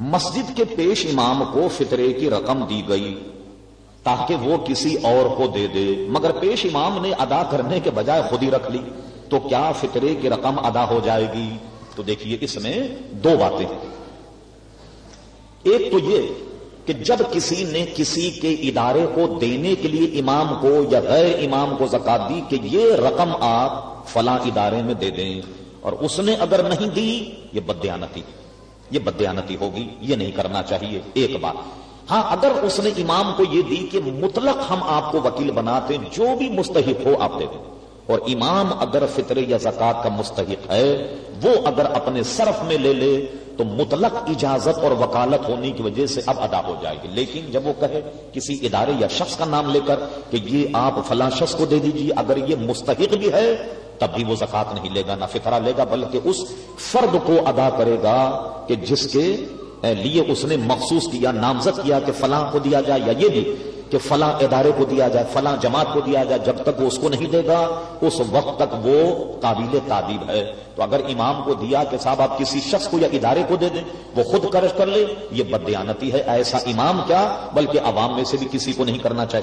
مسجد کے پیش امام کو فطرے کی رقم دی گئی تاکہ وہ کسی اور کو دے دے۔ مگر پیش امام نے ادا کرنے کے بجائے خود ہی رکھ لی۔ تو کیا فطرے کی رقم ادا ہو جائے گی؟ تو دیکھیے اس میں دو باتیں ایک تو یہ کہ جب کسی نے کسی کے ادارے کو دینے کے لیے امام کو یا غیر امام کو زکات دی کہ یہ رقم آپ فلاں ادارے میں دے دیں اور اس نے اگر نہیں دی، یہ بدیانتی یہ بدیانتی ہوگی، یہ نہیں کرنا چاہیے، ایک بات۔ ہاں اگر اس نے امام کو یہ دی کہ مطلق ہم آپ کو وکیل بناتے، جو بھی مستحق ہو آپ دے دیں۔ اور امام اگر فطر یا زکات کا مستحق ہے، وہ اگر اپنے صرف میں لے لے، تو مطلق اجازت اور وکالت ہونے کی وجہ سے اب ادا ہو جائے گی۔ لیکن جب وہ کہے کسی ادارے یا شخص کا نام لے کر کہ یہ آپ فلاں شخص کو دے دیجیے اگر یہ مستحق بھی ہے تب بھی وہ زکات نہیں لے گا، نہ فطرہ لے گا، بلکہ اس فرد کو ادا کرے گا کہ جس کے لیے اس نے مخصوص کیا، نامزد کیا کہ فلاں کو دیا جائے یا یہ بھی کہ فلاں ادارے کو دیا جائے، فلاں جماعت کو دیا جائے، جب تک وہ اس کو نہیں دے گا، اس وقت تک وہ قابل تعبیب ہے۔ تو اگر امام کو دیا کہ صاحب آپ کسی شخص کو یا ادارے کو دے دیں، وہ خود قرض کر لے، یہ بدیانتی ہے۔ ایسا امام کیا؟ بلکہ عوام میں سے بھی کسی کو نہیں کرنا چاہیے۔